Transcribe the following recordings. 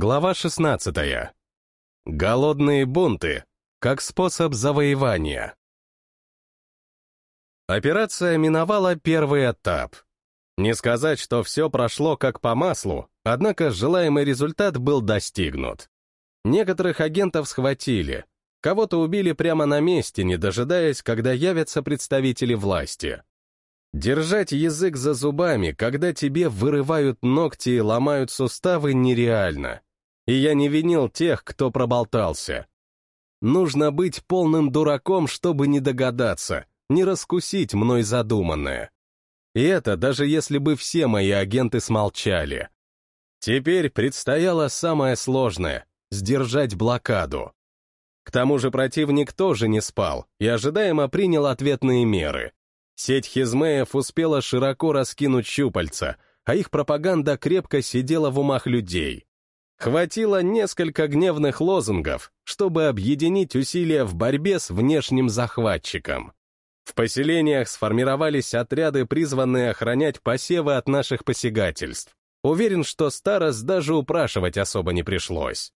Глава 16. Голодные бунты как способ завоевания. Операция миновала первый этап. Не сказать, что все прошло как по маслу, однако желаемый результат был достигнут. Некоторых агентов схватили, кого-то убили прямо на месте, не дожидаясь, когда явятся представители власти. Держать язык за зубами, когда тебе вырывают ногти и ломают суставы, нереально. И я не винил тех, кто проболтался. Нужно быть полным дураком, чтобы не догадаться, не раскусить мной задуманное. И это даже если бы все мои агенты смолчали. Теперь предстояло самое сложное — сдержать блокаду. К тому же противник тоже не спал и ожидаемо принял ответные меры. Сеть хизмеев успела широко раскинуть щупальца, а их пропаганда крепко сидела в умах людей. Хватило несколько гневных лозунгов, чтобы объединить усилия в борьбе с внешним захватчиком. В поселениях сформировались отряды, призванные охранять посевы от наших посягательств. Уверен, что старост даже упрашивать особо не пришлось.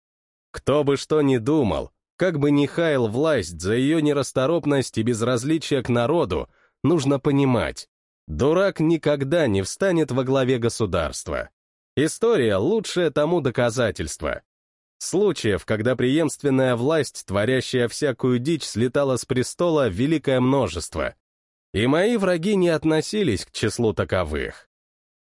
Кто бы что ни думал, как бы ни хаял власть за ее нерасторопность и безразличие к народу, нужно понимать, дурак никогда не встанет во главе государства. История — лучшее тому доказательство. Случаев, когда преемственная власть, творящая всякую дичь, слетала с престола, великое множество. И мои враги не относились к числу таковых.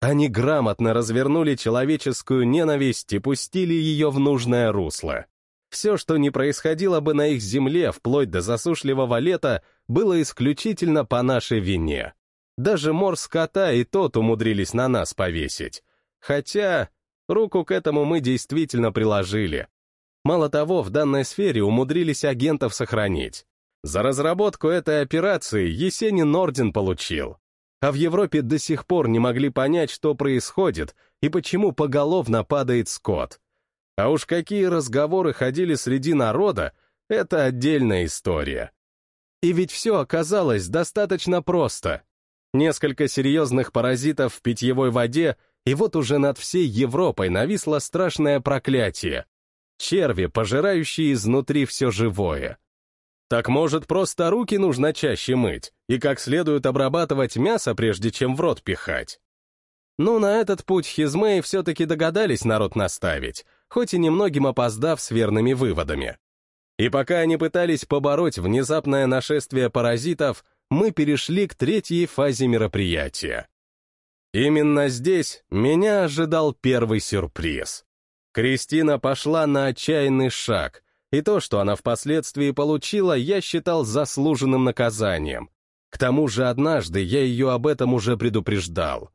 Они грамотно развернули человеческую ненависть и пустили ее в нужное русло. Все, что не происходило бы на их земле вплоть до засушливого лета, было исключительно по нашей вине. Даже мор скота и тот умудрились на нас повесить. Хотя руку к этому мы действительно приложили. Мало того, в данной сфере умудрились агентов сохранить. За разработку этой операции Есенин орден получил. А в Европе до сих пор не могли понять, что происходит и почему поголовно падает скот. А уж какие разговоры ходили среди народа, это отдельная история. И ведь все оказалось достаточно просто. Несколько серьезных паразитов в питьевой воде, и вот уже над всей Европой нависло страшное проклятие. Черви, пожирающие изнутри все живое. Так может, просто руки нужно чаще мыть и как следует обрабатывать мясо, прежде чем в рот пихать? Ну, на этот путь хизмеи все-таки догадались народ наставить, хоть и немногим опоздав с верными выводами. И пока они пытались побороть внезапное нашествие паразитов, мы перешли к третьей фазе мероприятия. Именно здесь меня ожидал первый сюрприз. Кристина пошла на отчаянный шаг, и то, что она впоследствии получила, я считал заслуженным наказанием. К тому же однажды я ее об этом уже предупреждал.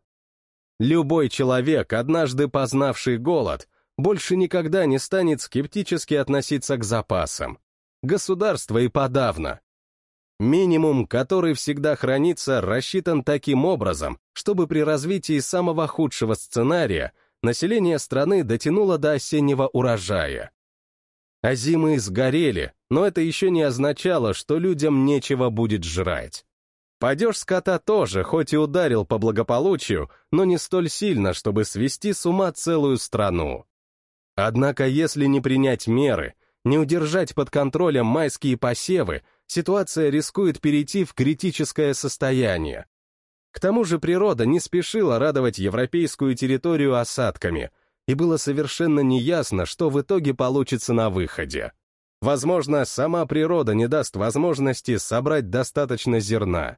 Любой человек, однажды познавший голод, больше никогда не станет скептически относиться к запасам. Государство и подавно. Минимум, который всегда хранится, рассчитан таким образом, чтобы при развитии самого худшего сценария население страны дотянуло до осеннего урожая. А зимы сгорели, но это еще не означало, что людям нечего будет жрать. Падеж скота тоже, хоть и ударил по благополучию, но не столь сильно, чтобы свести с ума целую страну. Однако если не принять меры, не удержать под контролем майские посевы, ситуация рискует перейти в критическое состояние. К тому же природа не спешила радовать европейскую территорию осадками, и было совершенно неясно, что в итоге получится на выходе. Возможно, сама природа не даст возможности собрать достаточно зерна.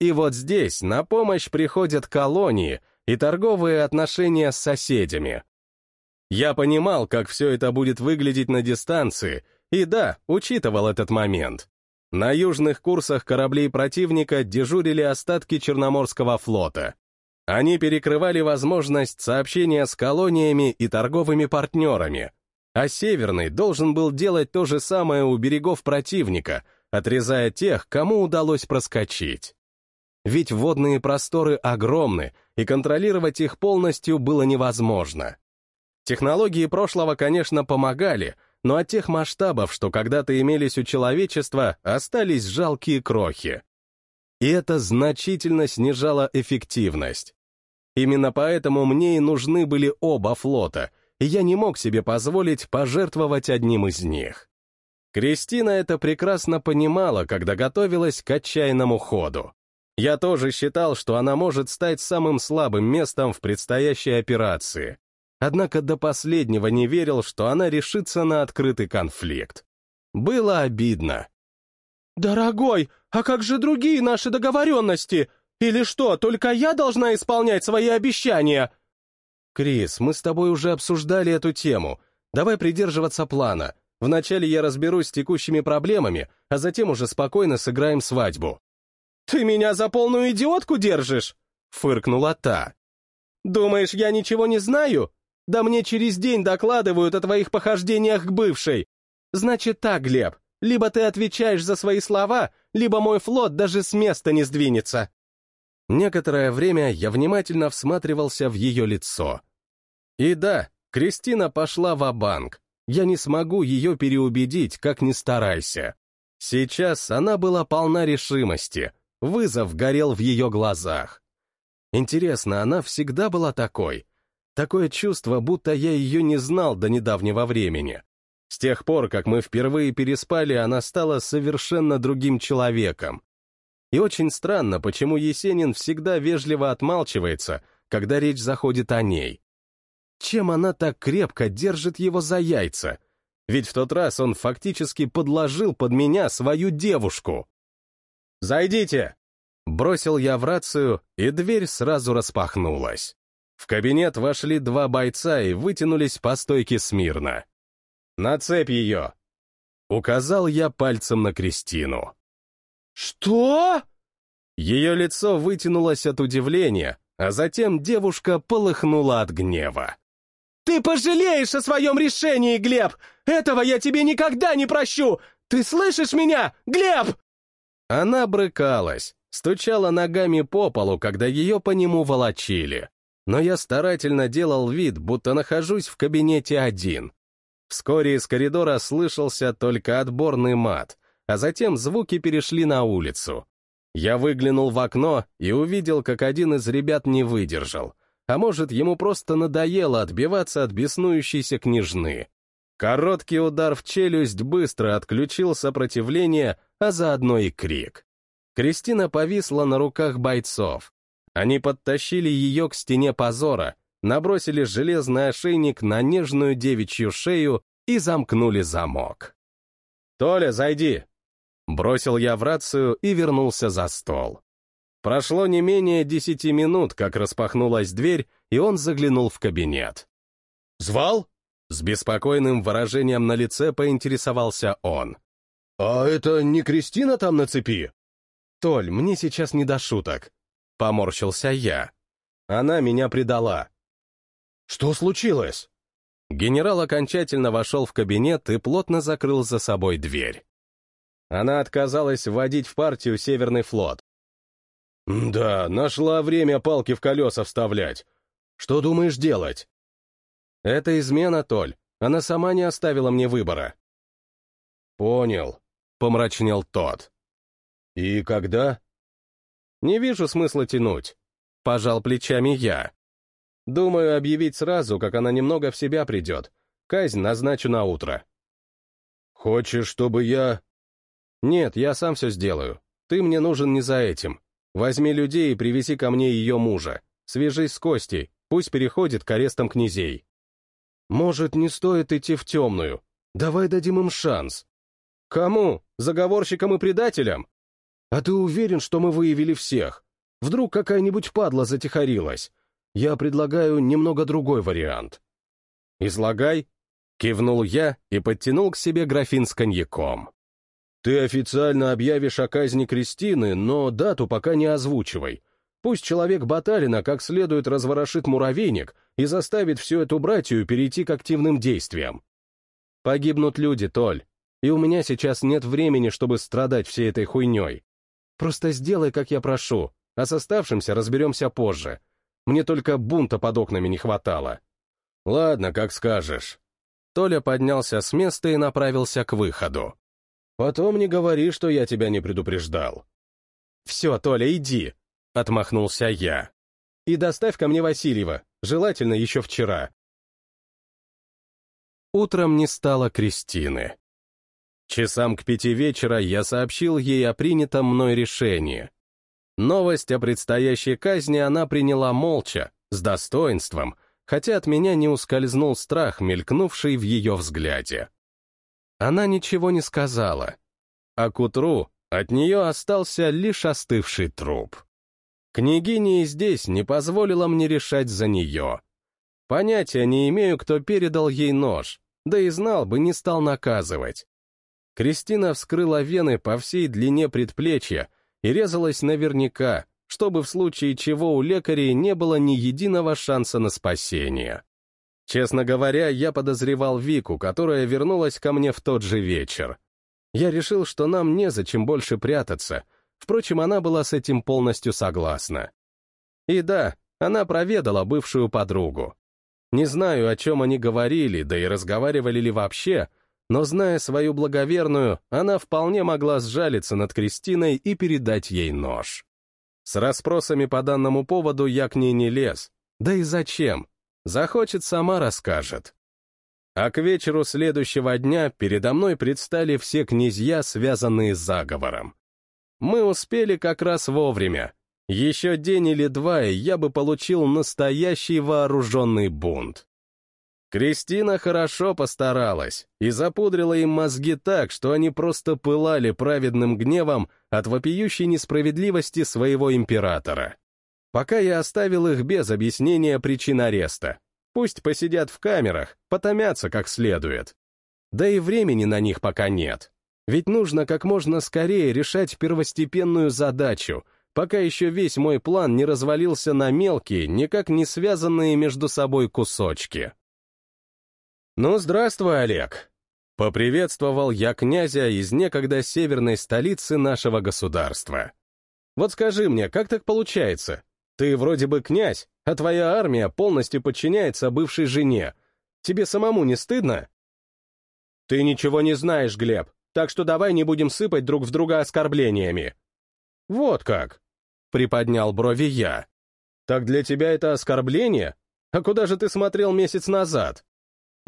И вот здесь на помощь приходят колонии и торговые отношения с соседями. Я понимал, как все это будет выглядеть на дистанции, и да, учитывал этот момент. На южных курсах кораблей противника дежурили остатки Черноморского флота. Они перекрывали возможность сообщения с колониями и торговыми партнерами, а Северный должен был делать то же самое у берегов противника, отрезая тех, кому удалось проскочить. Ведь водные просторы огромны, и контролировать их полностью было невозможно. Технологии прошлого, конечно, помогали, но от тех масштабов, что когда-то имелись у человечества, остались жалкие крохи. И это значительно снижало эффективность. Именно поэтому мне и нужны были оба флота, и я не мог себе позволить пожертвовать одним из них. Кристина это прекрасно понимала, когда готовилась к отчаянному ходу. Я тоже считал, что она может стать самым слабым местом в предстоящей операции. Однако до последнего не верил, что она решится на открытый конфликт. Было обидно. «Дорогой, а как же другие наши договоренности? Или что, только я должна исполнять свои обещания?» «Крис, мы с тобой уже обсуждали эту тему. Давай придерживаться плана. Вначале я разберусь с текущими проблемами, а затем уже спокойно сыграем свадьбу». «Ты меня за полную идиотку держишь?» — фыркнула та. «Думаешь, я ничего не знаю? Да мне через день докладывают о твоих похождениях к бывшей. Значит так, Глеб, либо ты отвечаешь за свои слова, либо мой флот даже с места не сдвинется». Некоторое время я внимательно всматривался в ее лицо. И да, Кристина пошла в банк Я не смогу ее переубедить, как ни старайся. Сейчас она была полна решимости. Вызов горел в ее глазах. Интересно, она всегда была такой? Такое чувство, будто я ее не знал до недавнего времени. С тех пор, как мы впервые переспали, она стала совершенно другим человеком. И очень странно, почему Есенин всегда вежливо отмалчивается, когда речь заходит о ней. Чем она так крепко держит его за яйца? Ведь в тот раз он фактически подложил под меня свою девушку. «Зайдите!» Бросил я в рацию, и дверь сразу распахнулась. В кабинет вошли два бойца и вытянулись по стойке смирно. «На цепь ее!» Указал я пальцем на Кристину. «Что?» Ее лицо вытянулось от удивления, а затем девушка полыхнула от гнева. «Ты пожалеешь о своем решении, Глеб! Этого я тебе никогда не прощу! Ты слышишь меня, Глеб?» Она брыкалась, стучала ногами по полу, когда ее по нему волочили. Но я старательно делал вид, будто нахожусь в кабинете один. Вскоре из коридора слышался только отборный мат — а затем звуки перешли на улицу. Я выглянул в окно и увидел, как один из ребят не выдержал. А может, ему просто надоело отбиваться от беснующейся княжны. Короткий удар в челюсть быстро отключил сопротивление, а заодно и крик. Кристина повисла на руках бойцов. Они подтащили ее к стене позора, набросили железный ошейник на нежную девичью шею и замкнули замок. «Толя, зайди!» Бросил я в рацию и вернулся за стол. Прошло не менее десяти минут, как распахнулась дверь, и он заглянул в кабинет. «Звал?» С беспокойным выражением на лице поинтересовался он. «А это не Кристина там на цепи?» «Толь, мне сейчас не до шуток». Поморщился я. Она меня предала. «Что случилось?» Генерал окончательно вошел в кабинет и плотно закрыл за собой дверь. Она отказалась вводить в партию Северный флот. «Да, нашла время палки в колеса вставлять. Что думаешь делать?» «Это измена, Толь. Она сама не оставила мне выбора». «Понял», — помрачнел тот. «И когда?» «Не вижу смысла тянуть», — пожал плечами я. «Думаю, объявить сразу, как она немного в себя придет. Казнь назначу на утро». «Хочешь, чтобы я...» «Нет, я сам все сделаю. Ты мне нужен не за этим. Возьми людей и привези ко мне ее мужа. Свяжись с Костей, пусть переходит к арестам князей. Может, не стоит идти в темную? Давай дадим им шанс. Кому? Заговорщикам и предателям? А ты уверен, что мы выявили всех? Вдруг какая-нибудь падла затихарилась? Я предлагаю немного другой вариант. Излагай. Кивнул я и подтянул к себе графин с коньяком. Ты официально объявишь о казни Кристины, но дату пока не озвучивай. Пусть человек Баталина как следует разворошит муравейник и заставит всю эту братью перейти к активным действиям. Погибнут люди, Толь, и у меня сейчас нет времени, чтобы страдать всей этой хуйней. Просто сделай, как я прошу, а с оставшимся разберемся позже. Мне только бунта под окнами не хватало. Ладно, как скажешь. Толя поднялся с места и направился к выходу. Потом не говори, что я тебя не предупреждал. Все, Толя, иди, — отмахнулся я. И доставь ко мне Васильева, желательно еще вчера. Утром не стало Кристины. Часам к пяти вечера я сообщил ей о принятом мной решении. Новость о предстоящей казни она приняла молча, с достоинством, хотя от меня не ускользнул страх, мелькнувший в ее взгляде. Она ничего не сказала, а к утру от нее остался лишь остывший труп. Княгиня и здесь не позволила мне решать за нее. Понятия не имею, кто передал ей нож, да и знал бы, не стал наказывать. Кристина вскрыла вены по всей длине предплечья и резалась наверняка, чтобы в случае чего у лекарей не было ни единого шанса на спасение. Честно говоря, я подозревал Вику, которая вернулась ко мне в тот же вечер. Я решил, что нам незачем больше прятаться, впрочем, она была с этим полностью согласна. И да, она проведала бывшую подругу. Не знаю, о чем они говорили, да и разговаривали ли вообще, но, зная свою благоверную, она вполне могла сжалиться над Кристиной и передать ей нож. С расспросами по данному поводу я к ней не лез. Да и зачем? Захочет, сама расскажет. А к вечеру следующего дня передо мной предстали все князья, связанные с заговором. Мы успели как раз вовремя. Еще день или два, и я бы получил настоящий вооруженный бунт. Кристина хорошо постаралась и запудрила им мозги так, что они просто пылали праведным гневом от вопиющей несправедливости своего императора. Пока я оставил их без объяснения причин ареста. Пусть посидят в камерах, потомятся как следует. Да и времени на них пока нет. Ведь нужно как можно скорее решать первостепенную задачу, пока еще весь мой план не развалился на мелкие, никак не связанные между собой кусочки. «Ну, здравствуй, Олег!» Поприветствовал я князя из некогда северной столицы нашего государства. «Вот скажи мне, как так получается? Ты вроде бы князь, а твоя армия полностью подчиняется бывшей жене. Тебе самому не стыдно?» «Ты ничего не знаешь, Глеб, так что давай не будем сыпать друг в друга оскорблениями». «Вот как!» — приподнял брови я. «Так для тебя это оскорбление? А куда же ты смотрел месяц назад?»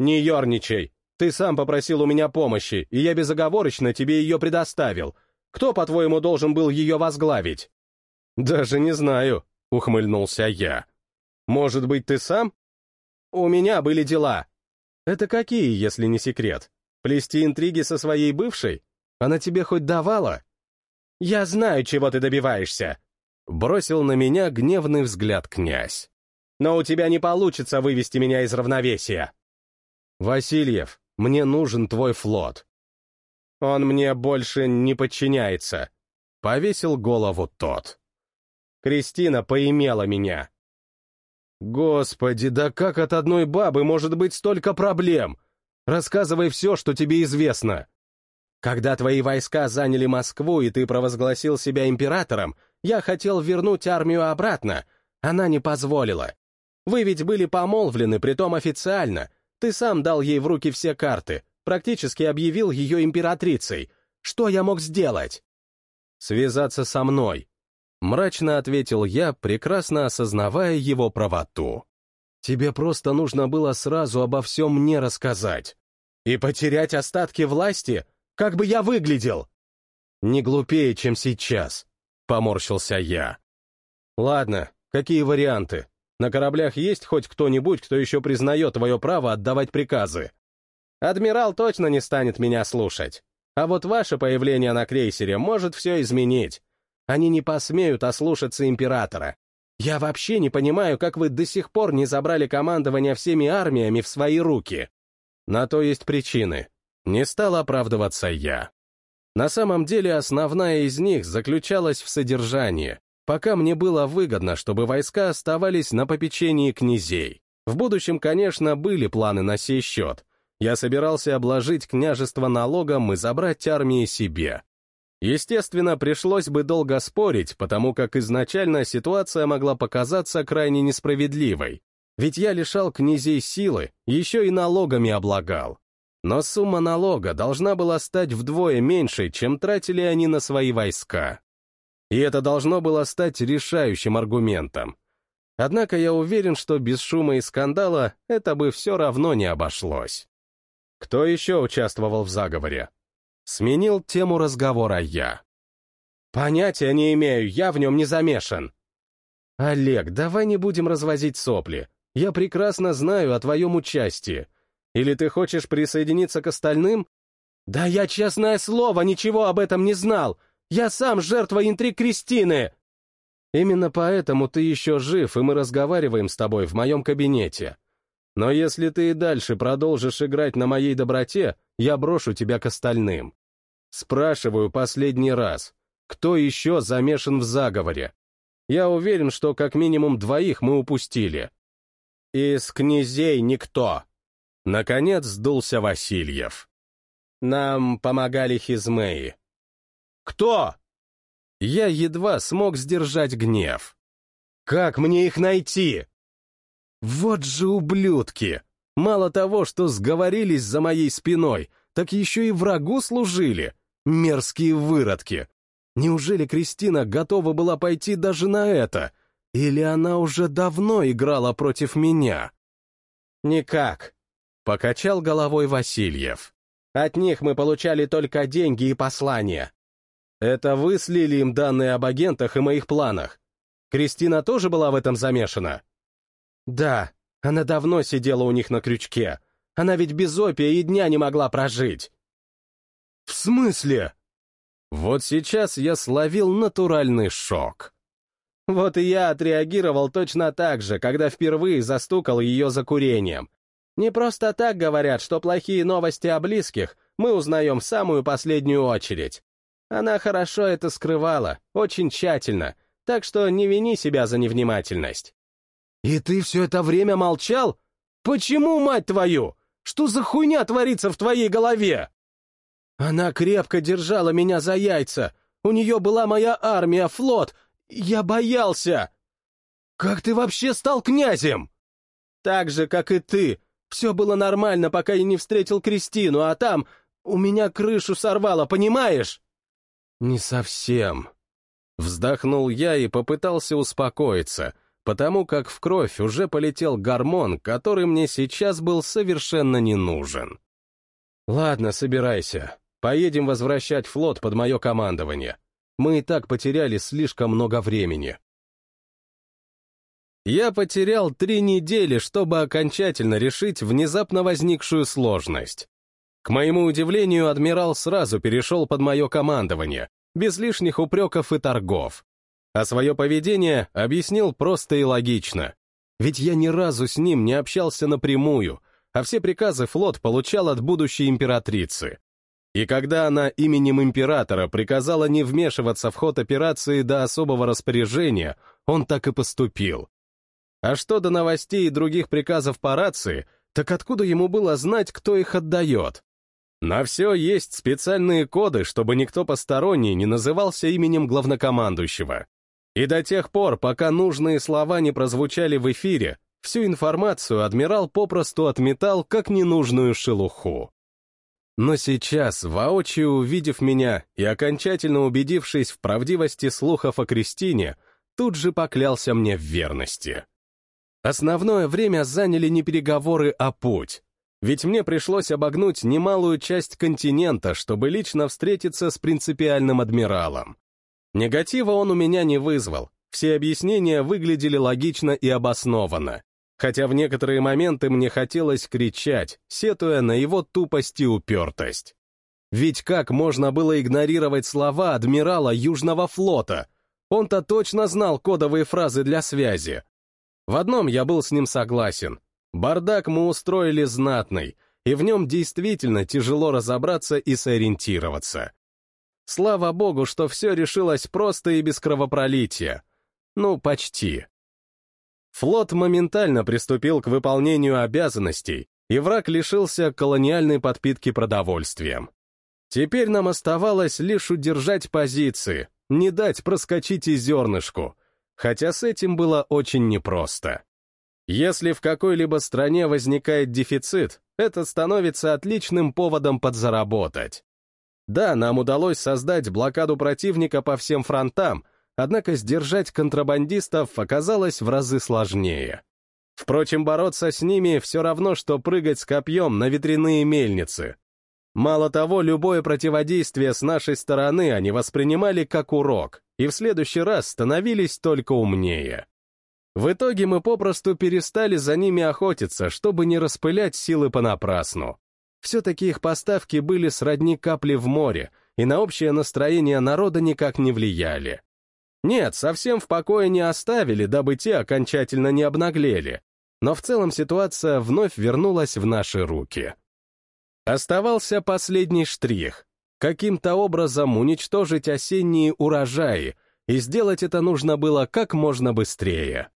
«Не ерничай. Ты сам попросил у меня помощи, и я безоговорочно тебе ее предоставил. Кто, по-твоему, должен был ее возглавить?» «Даже не знаю», — ухмыльнулся я. «Может быть, ты сам?» «У меня были дела». «Это какие, если не секрет? Плести интриги со своей бывшей? Она тебе хоть давала?» «Я знаю, чего ты добиваешься», — бросил на меня гневный взгляд князь. «Но у тебя не получится вывести меня из равновесия». «Васильев, мне нужен твой флот». «Он мне больше не подчиняется», — повесил голову тот. «Кристина поимела меня». «Господи, да как от одной бабы может быть столько проблем? Рассказывай все, что тебе известно». «Когда твои войска заняли Москву, и ты провозгласил себя императором, я хотел вернуть армию обратно. Она не позволила. Вы ведь были помолвлены, притом официально, ты сам дал ей в руки все карты, практически объявил ее императрицей. Что я мог сделать? Связаться со мной. Мрачно ответил я, прекрасно осознавая его правоту. Тебе просто нужно было сразу обо всем мне рассказать. И потерять остатки власти? Как бы я выглядел? Не глупее, чем сейчас, поморщился я. Ладно, какие варианты? На кораблях есть хоть кто-нибудь, кто еще признает твое право отдавать приказы? Адмирал точно не станет меня слушать. А вот ваше появление на крейсере может все изменить. Они не посмеют ослушаться императора. Я вообще не понимаю, как вы до сих пор не забрали командование всеми армиями в свои руки. На то есть причины. Не стал оправдываться я. На самом деле основная из них заключалась в содержании пока мне было выгодно, чтобы войска оставались на попечении князей. В будущем, конечно, были планы на сей счет. Я собирался обложить княжество налогом и забрать армии себе. Естественно, пришлось бы долго спорить, потому как изначально ситуация могла показаться крайне несправедливой. Ведь я лишал князей силы, еще и налогами облагал. Но сумма налога должна была стать вдвое меньшей, чем тратили они на свои войска. И это должно было стать решающим аргументом. Однако я уверен, что без шума и скандала это бы все равно не обошлось. Кто еще участвовал в заговоре? Сменил тему разговора я. Понятия не имею, я в нем не замешан. Олег, давай не будем развозить сопли. Я прекрасно знаю о твоем участии. Или ты хочешь присоединиться к остальным? Да я, честное слово, ничего об этом не знал. Я сам жертва интриг Кристины. Именно поэтому ты еще жив, и мы разговариваем с тобой в моем кабинете. Но если ты и дальше продолжишь играть на моей доброте, я брошу тебя к остальным. Спрашиваю последний раз, кто еще замешан в заговоре? Я уверен, что как минимум двоих мы упустили. Из князей никто. Наконец сдулся Васильев. Нам помогали хизмеи. Кто? Я едва смог сдержать гнев. Как мне их найти? Вот же ублюдки! Мало того, что сговорились за моей спиной, так еще и врагу служили. Мерзкие выродки. Неужели Кристина готова была пойти даже на это? Или она уже давно играла против меня? Никак. Покачал головой Васильев. От них мы получали только деньги и послания. Это вы слили им данные об агентах и моих планах. Кристина тоже была в этом замешана? Да, она давно сидела у них на крючке. Она ведь без опия и дня не могла прожить. В смысле? Вот сейчас я словил натуральный шок. Вот и я отреагировал точно так же, когда впервые застукал ее за курением. Не просто так говорят, что плохие новости о близких мы узнаем в самую последнюю очередь. Она хорошо это скрывала, очень тщательно, так что не вини себя за невнимательность. «И ты все это время молчал? Почему, мать твою? Что за хуйня творится в твоей голове?» Она крепко держала меня за яйца. У нее была моя армия, флот. Я боялся. «Как ты вообще стал князем?» «Так же, как и ты. Все было нормально, пока я не встретил Кристину, а там у меня крышу сорвало, понимаешь?» «Не совсем». Вздохнул я и попытался успокоиться, потому как в кровь уже полетел гормон, который мне сейчас был совершенно не нужен. «Ладно, собирайся. Поедем возвращать флот под мое командование. Мы и так потеряли слишком много времени». Я потерял три недели, чтобы окончательно решить внезапно возникшую сложность. К моему удивлению, адмирал сразу перешел под мое командование, без лишних упреков и торгов. А свое поведение объяснил просто и логично. Ведь я ни разу с ним не общался напрямую, а все приказы флот получал от будущей императрицы. И когда она именем императора приказала не вмешиваться в ход операции до особого распоряжения, он так и поступил. А что до новостей и других приказов по рации, так откуда ему было знать, кто их отдает? На все есть специальные коды, чтобы никто посторонний не назывался именем главнокомандующего. И до тех пор, пока нужные слова не прозвучали в эфире, всю информацию адмирал попросту отметал как ненужную шелуху. Но сейчас, воочию увидев меня и окончательно убедившись в правдивости слухов о Кристине, тут же поклялся мне в верности. Основное время заняли не переговоры, а путь. Ведь мне пришлось обогнуть немалую часть континента, чтобы лично встретиться с принципиальным адмиралом. Негатива он у меня не вызвал, все объяснения выглядели логично и обоснованно, хотя в некоторые моменты мне хотелось кричать, сетуя на его тупость и упертость. Ведь как можно было игнорировать слова адмирала Южного флота? Он-то точно знал кодовые фразы для связи. В одном я был с ним согласен. Бардак мы устроили знатный, и в нем действительно тяжело разобраться и сориентироваться. Слава богу, что все решилось просто и без кровопролития. Ну, почти. Флот моментально приступил к выполнению обязанностей, и враг лишился колониальной подпитки продовольствием. Теперь нам оставалось лишь удержать позиции, не дать проскочить и зернышку, хотя с этим было очень непросто. Если в какой-либо стране возникает дефицит, это становится отличным поводом подзаработать. Да, нам удалось создать блокаду противника по всем фронтам, однако сдержать контрабандистов оказалось в разы сложнее. Впрочем, бороться с ними все равно, что прыгать с копьем на ветряные мельницы. Мало того, любое противодействие с нашей стороны они воспринимали как урок, и в следующий раз становились только умнее. В итоге мы попросту перестали за ними охотиться, чтобы не распылять силы понапрасну. Все-таки их поставки были сродни капли в море, и на общее настроение народа никак не влияли. Нет, совсем в покое не оставили, дабы те окончательно не обнаглели, но в целом ситуация вновь вернулась в наши руки. Оставался последний штрих — каким-то образом уничтожить осенние урожаи, и сделать это нужно было как можно быстрее.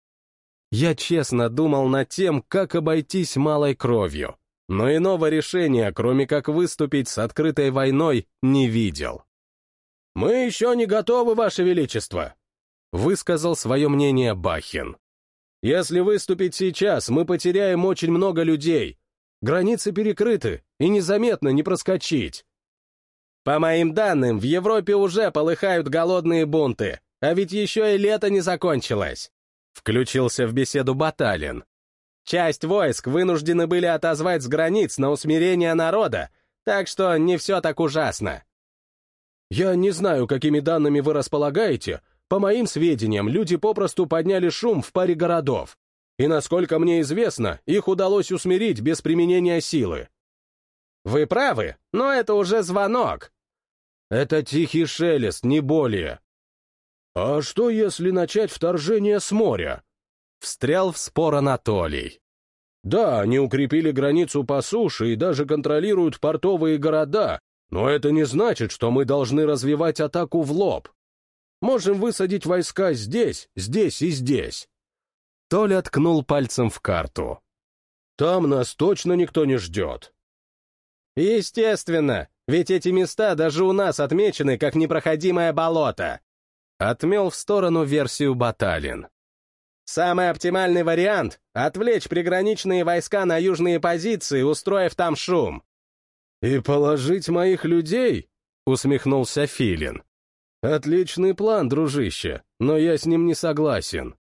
Я честно думал над тем, как обойтись малой кровью, но иного решения, кроме как выступить с открытой войной, не видел. «Мы еще не готовы, Ваше Величество», — высказал свое мнение Бахин. «Если выступить сейчас, мы потеряем очень много людей. Границы перекрыты, и незаметно не проскочить». «По моим данным, в Европе уже полыхают голодные бунты, а ведь еще и лето не закончилось», — включился в беседу Баталин. Часть войск вынуждены были отозвать с границ на усмирение народа, так что не все так ужасно. Я не знаю, какими данными вы располагаете. По моим сведениям, люди попросту подняли шум в паре городов. И, насколько мне известно, их удалось усмирить без применения силы. Вы правы, но это уже звонок. Это тихий шелест, не более. А что, если начать вторжение с моря? Встрял в спор Анатолий. Да, они укрепили границу по суше и даже контролируют портовые города, но это не значит, что мы должны развивать атаку в лоб. Можем высадить войска здесь, здесь и здесь. Толя ткнул пальцем в карту. Там нас точно никто не ждет. Естественно, ведь эти места даже у нас отмечены как непроходимое болото. Отмел в сторону версию Баталин. Самый оптимальный вариант — отвлечь приграничные войска на южные позиции, устроив там шум. «И положить моих людей?» — усмехнулся Филин. «Отличный план, дружище, но я с ним не согласен».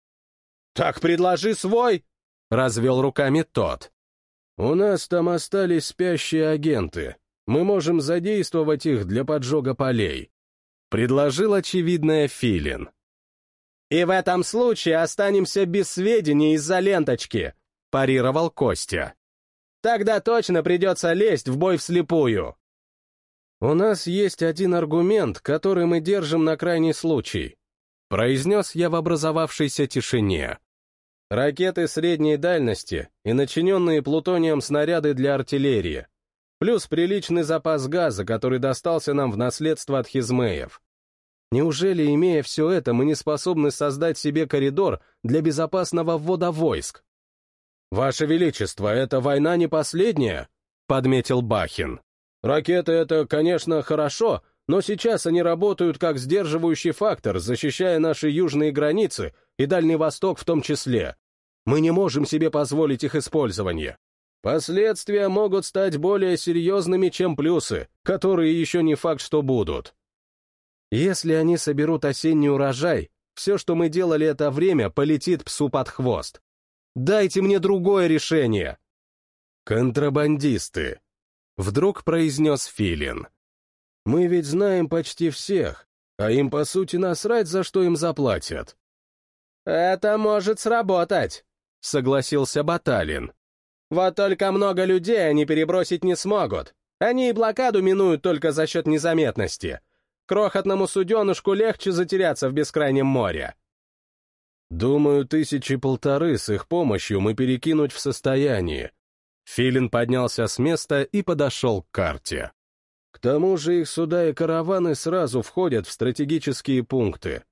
«Так предложи свой!» — развел руками тот. «У нас там остались спящие агенты. Мы можем задействовать их для поджога полей», — предложил очевидное Филин. «И в этом случае останемся без сведений из-за ленточки», — парировал Костя. «Тогда точно придется лезть в бой вслепую». «У нас есть один аргумент, который мы держим на крайний случай», — произнес я в образовавшейся тишине. «Ракеты средней дальности и начиненные плутонием снаряды для артиллерии, плюс приличный запас газа, который достался нам в наследство от хизмеев. Неужели, имея все это, мы не способны создать себе коридор для безопасного ввода войск? «Ваше Величество, эта война не последняя», — подметил Бахин. «Ракеты — это, конечно, хорошо, но сейчас они работают как сдерживающий фактор, защищая наши южные границы и Дальний Восток в том числе. Мы не можем себе позволить их использование. Последствия могут стать более серьезными, чем плюсы, которые еще не факт, что будут. Если они соберут осенний урожай, все, что мы делали это время, полетит псу под хвост. Дайте мне другое решение. Контрабандисты. Вдруг произнес Филин. Мы ведь знаем почти всех, а им, по сути, насрать, за что им заплатят. Это может сработать, согласился Баталин. Вот только много людей они перебросить не смогут. Они и блокаду минуют только за счет незаметности. Крохотному суденышку легче затеряться в бескрайнем море. Думаю, тысячи полторы с их помощью мы перекинуть в состоянии. Филин поднялся с места и подошел к карте. К тому же их суда и караваны сразу входят в стратегические пункты.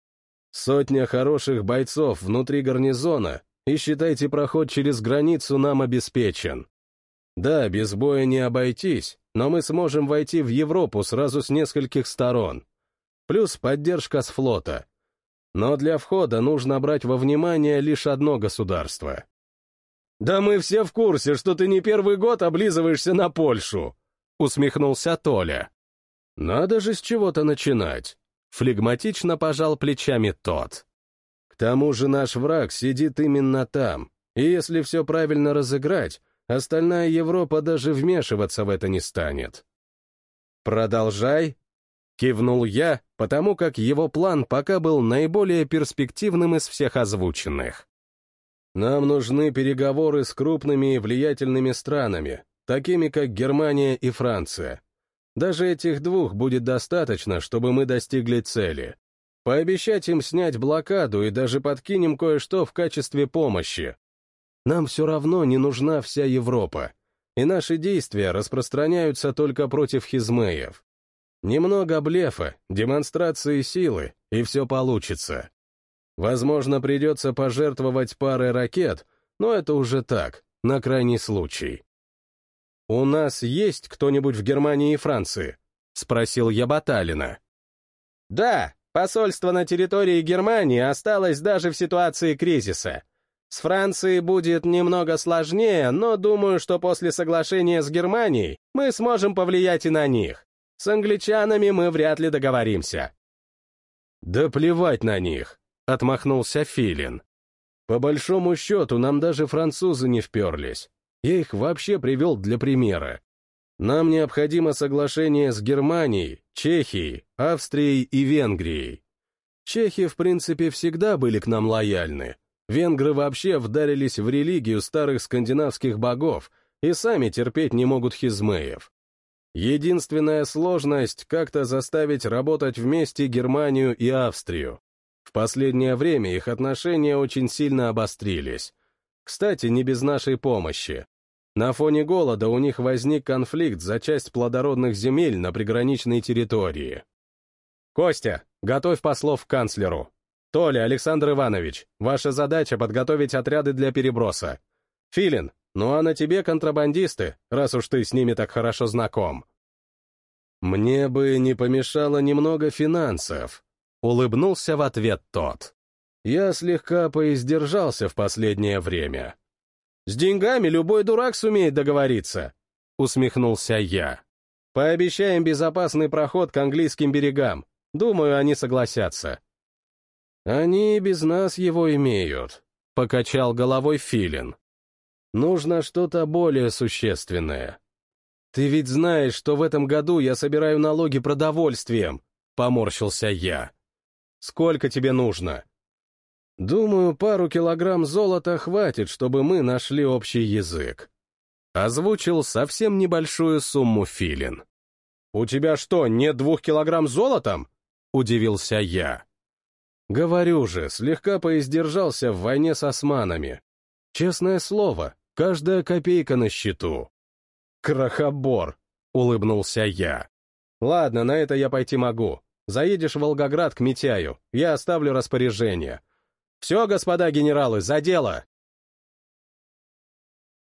Сотня хороших бойцов внутри гарнизона, и считайте, проход через границу нам обеспечен. Да, без боя не обойтись, но мы сможем войти в Европу сразу с нескольких сторон. Плюс поддержка с флота. Но для входа нужно брать во внимание лишь одно государство. «Да мы все в курсе, что ты не первый год облизываешься на Польшу», — усмехнулся Толя. «Надо же с чего-то начинать», — флегматично пожал плечами тот. «К тому же наш враг сидит именно там, и если все правильно разыграть, остальная Европа даже вмешиваться в это не станет. «Продолжай», — кивнул я, потому как его план пока был наиболее перспективным из всех озвученных. «Нам нужны переговоры с крупными и влиятельными странами, такими как Германия и Франция. Даже этих двух будет достаточно, чтобы мы достигли цели. Пообещать им снять блокаду и даже подкинем кое-что в качестве помощи. Нам все равно не нужна вся Европа, и наши действия распространяются только против хизмеев. Немного блефа, демонстрации силы, и все получится. Возможно, придется пожертвовать парой ракет, но это уже так, на крайний случай. «У нас есть кто-нибудь в Германии и Франции?» — спросил я Баталина. «Да, посольство на территории Германии осталось даже в ситуации кризиса. С Францией будет немного сложнее, но думаю, что после соглашения с Германией мы сможем повлиять и на них. С англичанами мы вряд ли договоримся». «Да плевать на них», — отмахнулся Филин. «По большому счету, нам даже французы не вперлись. Я их вообще привел для примера. Нам необходимо соглашение с Германией, Чехией, Австрией и Венгрией. Чехи, в принципе, всегда были к нам лояльны, Венгры вообще вдарились в религию старых скандинавских богов и сами терпеть не могут хизмеев. Единственная сложность — как-то заставить работать вместе Германию и Австрию. В последнее время их отношения очень сильно обострились. Кстати, не без нашей помощи. На фоне голода у них возник конфликт за часть плодородных земель на приграничной территории. «Костя, готовь послов к канцлеру», «Толя, Александр Иванович, ваша задача — подготовить отряды для переброса. Филин, ну а на тебе контрабандисты, раз уж ты с ними так хорошо знаком». «Мне бы не помешало немного финансов», — улыбнулся в ответ тот. «Я слегка поиздержался в последнее время». «С деньгами любой дурак сумеет договориться», — усмехнулся я. «Пообещаем безопасный проход к английским берегам. Думаю, они согласятся». «Они без нас его имеют», — покачал головой Филин. «Нужно что-то более существенное. Ты ведь знаешь, что в этом году я собираю налоги продовольствием», — поморщился я. «Сколько тебе нужно?» «Думаю, пару килограмм золота хватит, чтобы мы нашли общий язык». Озвучил совсем небольшую сумму Филин. «У тебя что, нет двух килограмм золотом?» — удивился я. Говорю же, слегка поиздержался в войне с османами. Честное слово, каждая копейка на счету. Крахобор, улыбнулся я. Ладно, на это я пойти могу. Заедешь в Волгоград к Митяю, я оставлю распоряжение. Все, господа генералы, за дело!